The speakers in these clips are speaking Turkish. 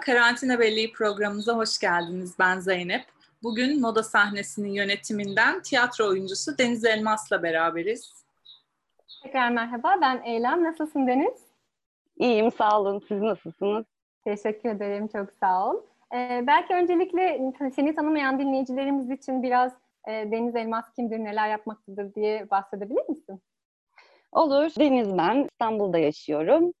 Karantina Belleği programımıza hoş geldiniz. Ben Zeynep. Bugün moda sahnesinin yönetiminden tiyatro oyuncusu Deniz Elmas'la beraberiz. Tekrar merhaba, ben Eylem. Nasılsın Deniz? İyiyim, sağ olun. Siz nasılsınız? Teşekkür ederim, çok sağ ol. Ee, belki öncelikle seni tanımayan dinleyicilerimiz için biraz e, Deniz Elmas kimdir, neler yapmaktadır diye bahsedebilir misin? Olur. Deniz ben. İstanbul'da yaşıyorum.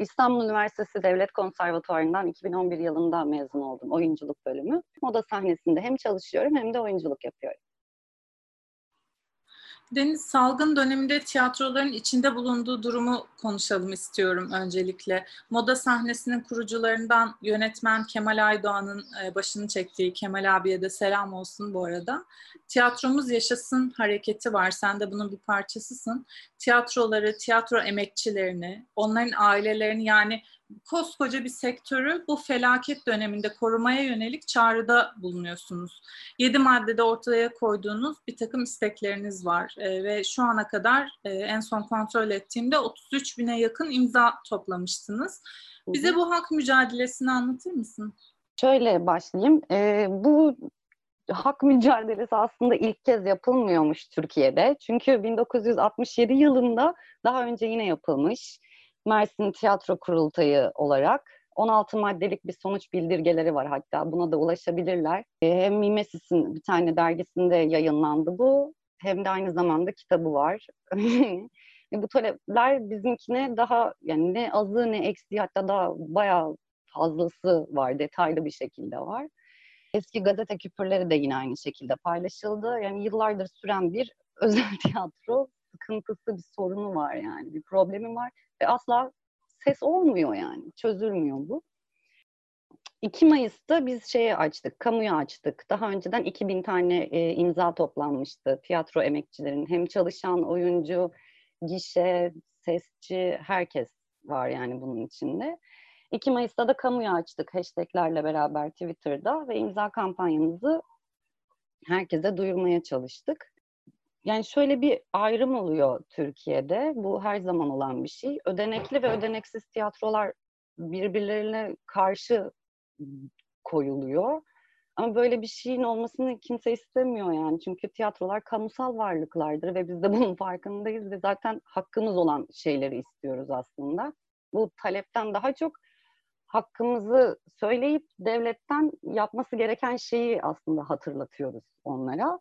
İstanbul Üniversitesi Devlet Konservatuvarı'ndan 2011 yılında mezun oldum oyunculuk bölümü. Moda sahnesinde hem çalışıyorum hem de oyunculuk yapıyorum. Deniz salgın döneminde tiyatroların içinde bulunduğu durumu konuşalım istiyorum öncelikle. Moda sahnesinin kurucularından yönetmen Kemal Aydoğan'ın e, başını çektiği Kemal abiye de selam olsun bu arada. Tiyatromuz Yaşasın hareketi var. Sen de bunun bir parçasısın. Tiyatroları, tiyatro emekçilerini, onların ailelerini yani koskoca bir sektörü bu felaket döneminde korumaya yönelik çağrıda bulunuyorsunuz. Yedi maddede ortaya koyduğunuz bir takım istekleriniz var e, ve şu ana kadar e, en son kontrol ettiğimde 33 bine yakın imza toplamıştınız. Bize bu hak mücadelesini anlatır mısın? Şöyle başlayayım. E, bu hak mücadelesi aslında ilk kez yapılmıyormuş Türkiye'de. Çünkü 1967 yılında daha önce yine yapılmış Mersin Tiyatro Kurultayı olarak 16 maddelik bir sonuç bildirgeleri var hatta buna da ulaşabilirler. E, hem Mimesis'in bir tane dergisinde yayınlandı bu hem de aynı zamanda kitabı var. bu talepler bizimkine daha yani ne azı ne eksiği hatta daha bayağı fazlası var, detaylı bir şekilde var. Eski gazete küpürleri de yine aynı şekilde paylaşıldı. Yani yıllardır süren bir özel tiyatro sıkıntısı, bir sorunu var yani, bir problemi var ve asla ses olmuyor yani, çözülmüyor bu. 2 Mayıs'ta biz şeye açtık, kamuya açtık. Daha önceden 2000 tane e, imza toplanmıştı. Tiyatro emekçilerin hem çalışan oyuncu, gişe, sesçi, herkes var yani bunun içinde. 2 Mayıs'ta da kamuya açtık hashtaglerle beraber Twitter'da ve imza kampanyamızı herkese duyurmaya çalıştık. Yani şöyle bir ayrım oluyor Türkiye'de. Bu her zaman olan bir şey. Ödenekli ve ödeneksiz tiyatrolar birbirlerine karşı koyuluyor. Ama böyle bir şeyin olmasını kimse istemiyor yani. Çünkü tiyatrolar kamusal varlıklardır ve biz de bunun farkındayız ve zaten hakkımız olan şeyleri istiyoruz aslında. Bu talepten daha çok hakkımızı söyleyip devletten yapması gereken şeyi aslında hatırlatıyoruz onlara.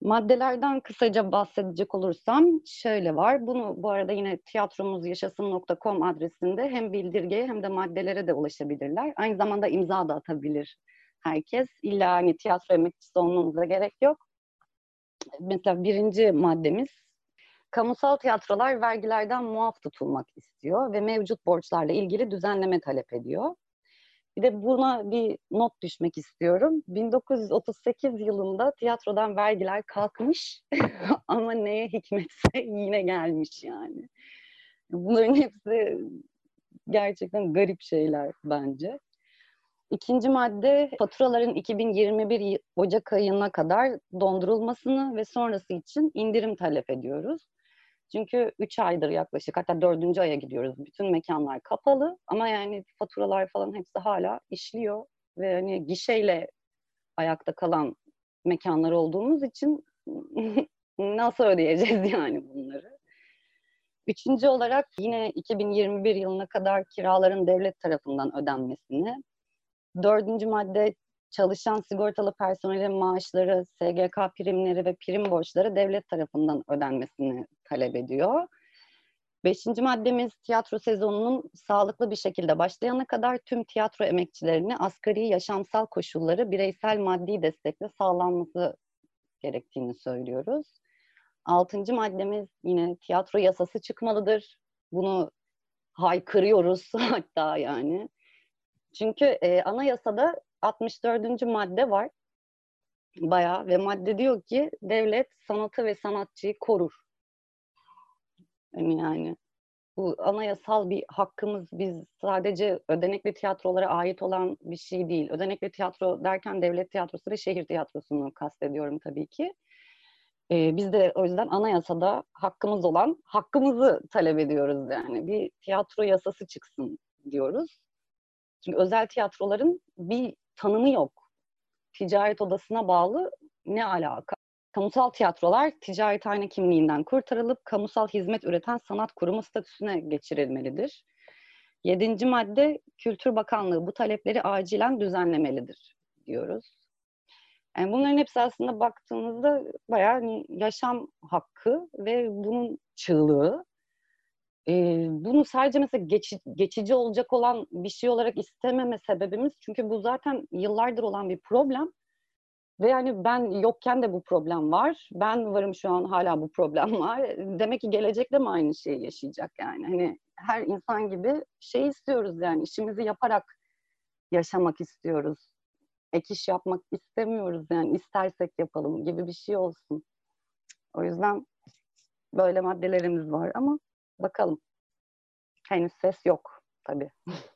Maddelerden kısaca bahsedecek olursam şöyle var. Bunu bu arada yine tiyatromuz yaşasın.com adresinde hem bildirgeye hem de maddelere de ulaşabilirler. Aynı zamanda imza da atabilir herkes. İlla hani tiyatro emekçisi olmanıza gerek yok. Mesela birinci maddemiz kamusal tiyatrolar vergilerden muaf tutulmak istiyor ve mevcut borçlarla ilgili düzenleme talep ediyor. Bir de buna bir not düşmek istiyorum. 1938 yılında tiyatrodan vergiler kalkmış ama neye hikmetse yine gelmiş yani. Bunların hepsi gerçekten garip şeyler bence. İkinci madde faturaların 2021 Ocak ayına kadar dondurulmasını ve sonrası için indirim talep ediyoruz. Çünkü 3 aydır yaklaşık hatta 4. aya gidiyoruz. Bütün mekanlar kapalı ama yani faturalar falan hepsi hala işliyor ve hani gişeyle ayakta kalan mekanlar olduğumuz için nasıl ödeyeceğiz yani bunları? Üçüncü olarak yine 2021 yılına kadar kiraların devlet tarafından ödenmesini. Dördüncü madde çalışan sigortalı personelin maaşları, SGK primleri ve prim borçları devlet tarafından ödenmesini talep ediyor. Beşinci maddemiz tiyatro sezonunun sağlıklı bir şekilde başlayana kadar tüm tiyatro emekçilerine asgari yaşamsal koşulları bireysel maddi destekle sağlanması gerektiğini söylüyoruz. Altıncı maddemiz yine tiyatro yasası çıkmalıdır. Bunu haykırıyoruz hatta yani. Çünkü e, anayasada 64. madde var bayağı ve madde diyor ki devlet sanatı ve sanatçıyı korur. Yani, yani bu anayasal bir hakkımız biz sadece ödenekli tiyatrolara ait olan bir şey değil. Ödenekli tiyatro derken devlet tiyatrosu ve şehir tiyatrosunu kastediyorum tabii ki. Ee, biz de o yüzden anayasada hakkımız olan hakkımızı talep ediyoruz yani. Bir tiyatro yasası çıksın diyoruz. Çünkü özel tiyatroların bir tanımı yok. Ticaret odasına bağlı ne alaka? Kamusal tiyatrolar ticarethane kimliğinden kurtarılıp kamusal hizmet üreten sanat kurumu statüsüne geçirilmelidir. Yedinci madde Kültür Bakanlığı bu talepleri acilen düzenlemelidir diyoruz. Yani bunların hepsi aslında baktığımızda bayağı yaşam hakkı ve bunun çığlığı. Ee, bunu sadece mesela geçi, geçici olacak olan bir şey olarak istememe sebebimiz çünkü bu zaten yıllardır olan bir problem. Ve yani ben yokken de bu problem var. Ben varım şu an hala bu problem var. Demek ki gelecekte mi aynı şeyi yaşayacak yani? Hani her insan gibi şey istiyoruz yani işimizi yaparak yaşamak istiyoruz. Ek iş yapmak istemiyoruz yani istersek yapalım gibi bir şey olsun. O yüzden böyle maddelerimiz var ama bakalım. Henüz ses yok tabii.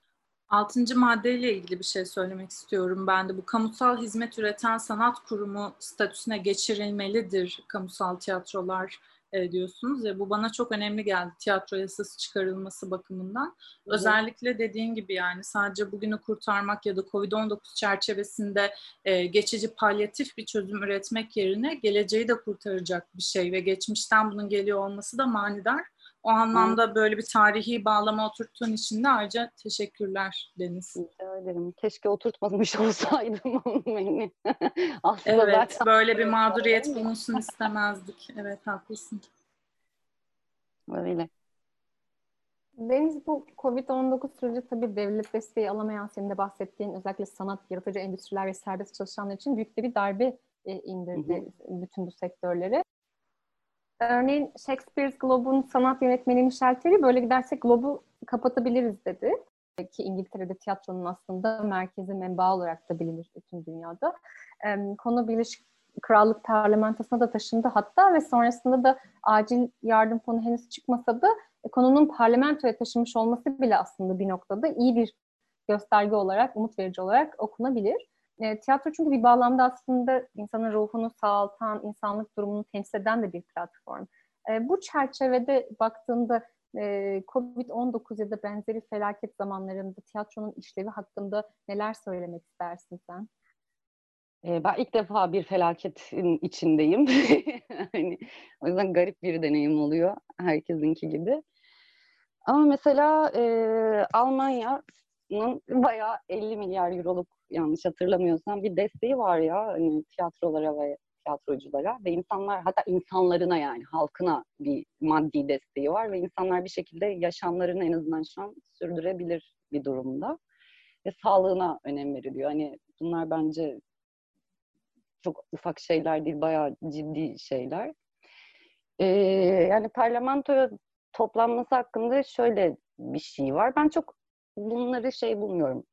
Altıncı maddeyle ilgili bir şey söylemek istiyorum ben de. Bu kamusal hizmet üreten sanat kurumu statüsüne geçirilmelidir kamusal tiyatrolar e, diyorsunuz ya. Bu bana çok önemli geldi tiyatro yasası çıkarılması bakımından. Hı-hı. Özellikle dediğin gibi yani sadece bugünü kurtarmak ya da COVID-19 çerçevesinde e, geçici palyatif bir çözüm üretmek yerine geleceği de kurtaracak bir şey ve geçmişten bunun geliyor olması da manidar. O anlamda böyle bir tarihi bağlama oturttuğun için de ayrıca teşekkürler Deniz. Rica ederim. Keşke oturtmamış olsaydım beni. Aslında evet, zaten... böyle bir mağduriyet bulunsun istemezdik. Evet, haklısın. Öyle. Deniz bu Covid-19 süreci tabii devlet desteği alamayan senin de bahsettiğin özellikle sanat, yaratıcı endüstriler ve serbest çalışanlar için büyük bir darbe e, indirdi hı hı. bütün bu sektörleri. Örneğin Shakespeare's Globe'un sanat yönetmeni Michel Terry böyle gidersek Globe'u kapatabiliriz dedi. Ki İngiltere'de tiyatronun aslında merkezi menba olarak da bilinir bütün dünyada. Konu Birleşik Krallık Parlamentosu'na da taşındı hatta ve sonrasında da acil yardım fonu henüz çıkmasa da konunun parlamentoya taşınmış olması bile aslında bir noktada iyi bir gösterge olarak, umut verici olarak okunabilir. E, tiyatro çünkü bir bağlamda aslında insanın ruhunu sağaltan, insanlık durumunu temsil eden de bir platform. E, bu çerçevede baktığında e, Covid-19 ya da benzeri felaket zamanlarında tiyatronun işlevi hakkında neler söylemek istersin sen? Ben ilk defa bir felaketin içindeyim. hani, o yüzden garip bir deneyim oluyor herkesinki gibi. Ama mesela e, Almanya'nın bayağı 50 milyar euroluk yanlış hatırlamıyorsam bir desteği var ya hani tiyatrolara ve tiyatroculara ve insanlar hatta insanlarına yani halkına bir maddi desteği var ve insanlar bir şekilde yaşamlarını en azından şu an sürdürebilir bir durumda ve sağlığına önem veriliyor. Hani bunlar bence çok ufak şeyler değil, bayağı ciddi şeyler. Ee, yani parlamentoya toplanması hakkında şöyle bir şey var. Ben çok bunları şey bulmuyorum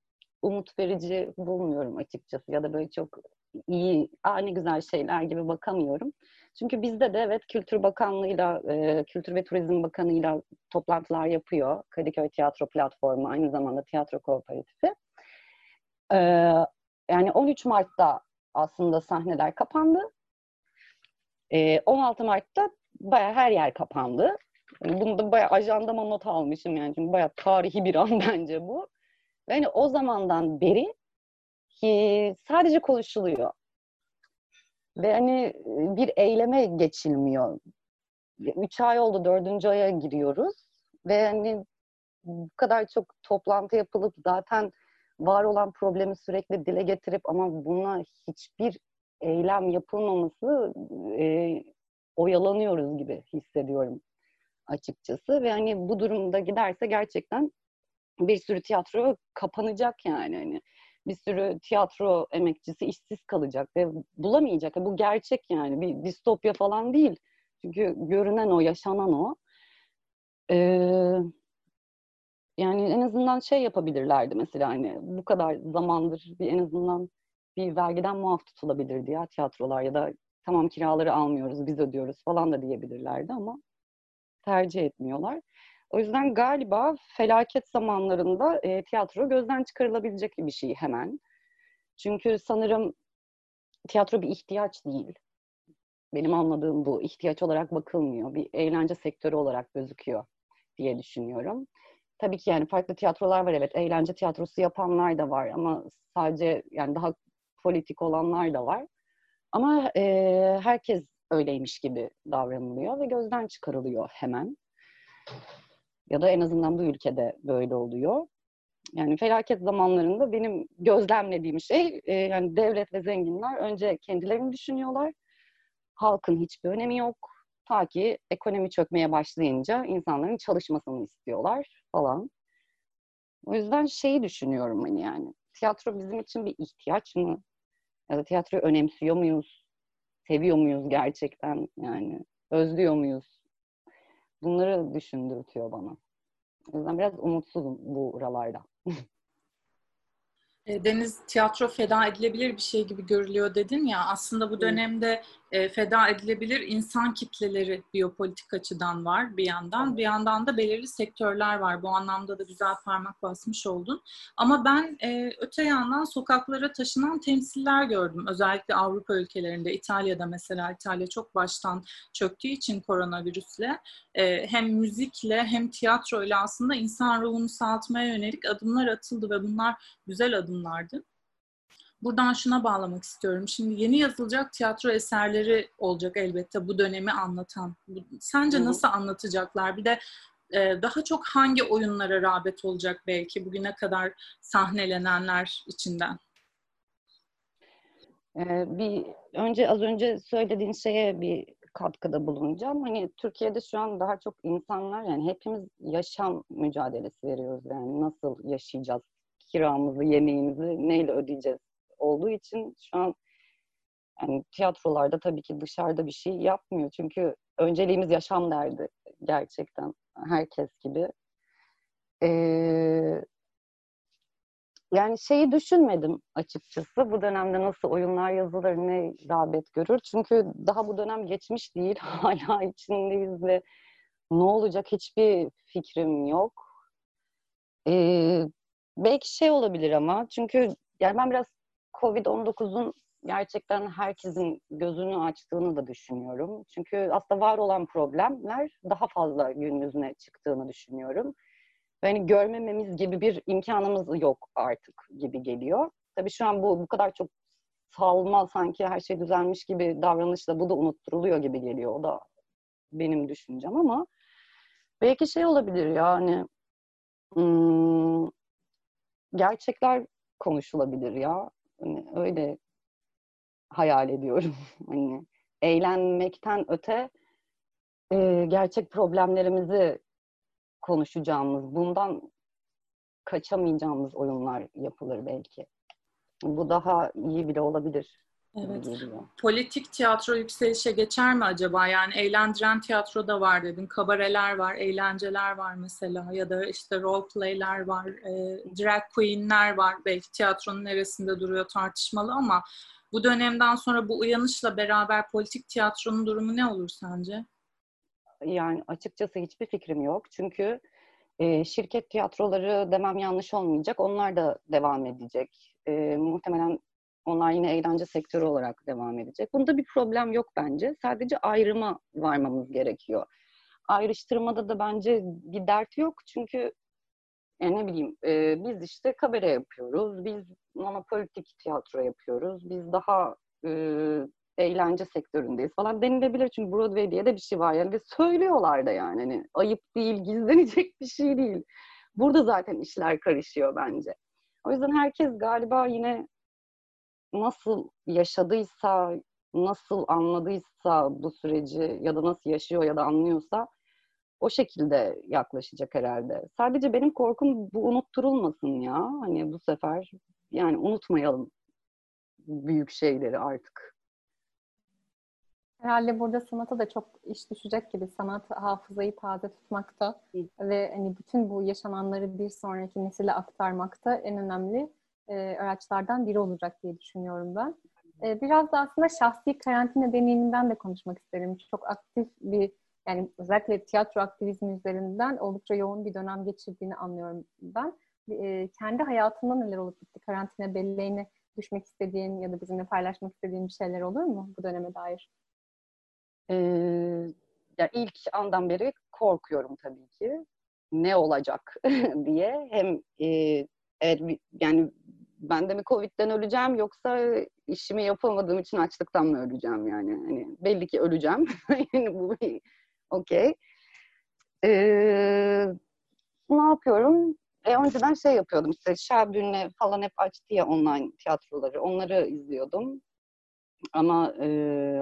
umut verici bulmuyorum açıkçası ya da böyle çok iyi, aa ne güzel şeyler gibi bakamıyorum. Çünkü bizde de evet Kültür Bakanlığı'yla, e, Kültür ve Turizm Bakanı'yla toplantılar yapıyor. Kadıköy Tiyatro Platformu, aynı zamanda tiyatro kooperatifi. E, yani 13 Mart'ta aslında sahneler kapandı. E, 16 Mart'ta baya her yer kapandı. Bunu da bayağı ajandama not almışım yani. Çünkü bayağı tarihi bir an bence bu. Ve hani o zamandan beri ki sadece konuşuluyor. Ve hani bir eyleme geçilmiyor. Üç ay oldu, dördüncü aya giriyoruz. Ve hani bu kadar çok toplantı yapılıp zaten var olan problemi sürekli dile getirip ama buna hiçbir eylem yapılmaması e, oyalanıyoruz gibi hissediyorum açıkçası. Ve hani bu durumda giderse gerçekten bir sürü tiyatro kapanacak yani. Hani bir sürü tiyatro emekçisi işsiz kalacak ve bulamayacak. Bu gerçek yani. Bir distopya falan değil. Çünkü görünen o, yaşanan o. Ee, yani en azından şey yapabilirlerdi mesela hani bu kadar zamandır bir en azından bir vergiden muaf tutulabilirdi ya tiyatrolar ya da tamam kiraları almıyoruz biz ödüyoruz falan da diyebilirlerdi ama tercih etmiyorlar. O yüzden galiba felaket zamanlarında e, tiyatro gözden çıkarılabilecek bir şey hemen. Çünkü sanırım tiyatro bir ihtiyaç değil. Benim anladığım bu. ihtiyaç olarak bakılmıyor. Bir eğlence sektörü olarak gözüküyor diye düşünüyorum. tabii ki yani farklı tiyatrolar var evet. Eğlence tiyatrosu yapanlar da var ama sadece yani daha politik olanlar da var. Ama e, herkes öyleymiş gibi davranılıyor ve gözden çıkarılıyor hemen. Ya da en azından bu ülkede böyle oluyor. Yani felaket zamanlarında benim gözlemlediğim şey e, yani devlet ve zenginler önce kendilerini düşünüyorlar. Halkın hiçbir önemi yok. Ta ki ekonomi çökmeye başlayınca insanların çalışmasını istiyorlar falan. O yüzden şeyi düşünüyorum hani yani tiyatro bizim için bir ihtiyaç mı? Ya da tiyatroyu önemsiyor muyuz? Seviyor muyuz gerçekten yani? Özlüyor muyuz? Bunları düşündürtüyor bana. O yüzden biraz umutsuzum bu buralarda. E, Deniz tiyatro feda edilebilir bir şey gibi görülüyor dedin ya aslında bu dönemde e, feda edilebilir insan kitleleri biyopolitik açıdan var bir yandan. Bir yandan da belirli sektörler var. Bu anlamda da güzel parmak basmış oldun. Ama ben e, öte yandan sokaklara taşınan temsiller gördüm. Özellikle Avrupa ülkelerinde İtalya'da mesela. İtalya çok baştan çöktüğü için koronavirüsle e, hem müzikle hem tiyatroyla aslında insan ruhunu sağaltmaya yönelik adımlar atıldı ve bunlar güzel adımlardı. Buradan şuna bağlamak istiyorum. Şimdi yeni yazılacak tiyatro eserleri olacak elbette bu dönemi anlatan. Sence nasıl anlatacaklar? Bir de e, daha çok hangi oyunlara rağbet olacak belki bugüne kadar sahnelenenler içinden? Ee, bir önce az önce söylediğin şeye bir katkıda bulunacağım. Hani Türkiye'de şu an daha çok insanlar yani hepimiz yaşam mücadelesi veriyoruz. Yani nasıl yaşayacağız? Kiramızı, yemeğimizi neyle ödeyeceğiz? Olduğu için şu an yani tiyatrolarda tabii ki dışarıda bir şey yapmıyor. Çünkü önceliğimiz yaşam derdi gerçekten herkes gibi. Ee, yani şeyi düşünmedim açıkçası. Bu dönemde nasıl oyunlar yazılır, ne rağbet görür. Çünkü daha bu dönem geçmiş değil. Hala içindeyiz ve ne olacak hiçbir fikrim yok. Ee, belki şey olabilir ama çünkü yani ben biraz Covid-19'un gerçekten herkesin gözünü açtığını da düşünüyorum. Çünkü aslında var olan problemler daha fazla gün yüzüne çıktığını düşünüyorum. Ve hani görmememiz gibi bir imkanımız yok artık gibi geliyor. Tabii şu an bu bu kadar çok salma sanki her şey düzelmiş gibi davranışla bu da unutturuluyor gibi geliyor. O da benim düşüncem ama belki şey olabilir yani hmm, gerçekler konuşulabilir ya. Hani öyle hayal ediyorum. Hani eğlenmekten öte e, gerçek problemlerimizi konuşacağımız, bundan kaçamayacağımız oyunlar yapılır belki. Bu daha iyi bile olabilir. Evet. Politik tiyatro yükselişe geçer mi acaba? Yani eğlendiren tiyatro da var dedin. Kabareler var, eğlenceler var mesela ya da işte role play'ler var, e, drag queen'ler var. Belki tiyatronun neresinde duruyor tartışmalı ama bu dönemden sonra bu uyanışla beraber politik tiyatronun durumu ne olur sence? Yani açıkçası hiçbir fikrim yok. Çünkü e, şirket tiyatroları demem yanlış olmayacak. Onlar da devam edecek. E, muhtemelen onlar yine eğlence sektörü olarak devam edecek. Bunda bir problem yok bence. Sadece ayrıma varmamız gerekiyor. Ayrıştırmada da bence bir dert yok. Çünkü yani ne bileyim e, biz işte kabare yapıyoruz. Biz monopolitik tiyatro yapıyoruz. Biz daha e, eğlence sektöründeyiz falan denilebilir. Çünkü Broadway diye de bir şey var. Yani de söylüyorlar da yani. Hani ayıp değil, gizlenecek bir şey değil. Burada zaten işler karışıyor bence. O yüzden herkes galiba yine nasıl yaşadıysa, nasıl anladıysa bu süreci ya da nasıl yaşıyor ya da anlıyorsa o şekilde yaklaşacak herhalde. Sadece benim korkum bu unutturulmasın ya. Hani bu sefer yani unutmayalım büyük şeyleri artık. Herhalde burada sanata da çok iş düşecek gibi sanat hafızayı taze tutmakta ve hani bütün bu yaşananları bir sonraki nesile aktarmakta en önemli e, araçlardan biri olacak diye düşünüyorum ben. E, biraz da aslında şahsi karantina deneyiminden de konuşmak isterim. Çok aktif bir yani özellikle tiyatro aktivizmi üzerinden oldukça yoğun bir dönem geçirdiğini anlıyorum ben. E, kendi hayatında neler olup bitti? Karantina belleğine düşmek istediğin ya da bizimle paylaşmak istediğin bir şeyler olur mu bu döneme dair? Ee, yani ilk andan beri korkuyorum tabii ki. ne olacak diye hem e, evet yani ben de mi Covid'den öleceğim yoksa işimi yapamadığım için açlıktan mı öleceğim yani? Hani belli ki öleceğim. Yani bu okey. Ee, ne yapıyorum? E, önceden şey yapıyordum işte Şerbün'le falan hep açtı ya online tiyatroları onları izliyordum. Ama e,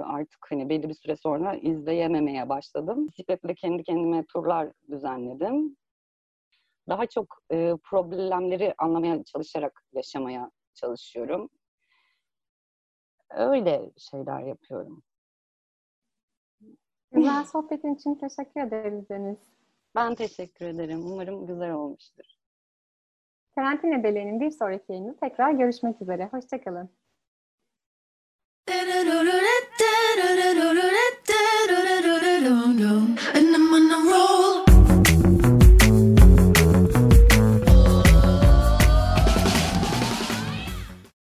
artık hani belli bir süre sonra izleyememeye başladım. Bisikletle kendi kendime turlar düzenledim. Daha çok e, problemleri anlamaya çalışarak yaşamaya çalışıyorum. Öyle şeyler yapıyorum. Güzel sohbetin için teşekkür ederiz Deniz. Ben teşekkür ederim. Umarım güzel olmuştur. Karantina Deliği'nin bir sonraki yayını tekrar görüşmek üzere. Hoşçakalın.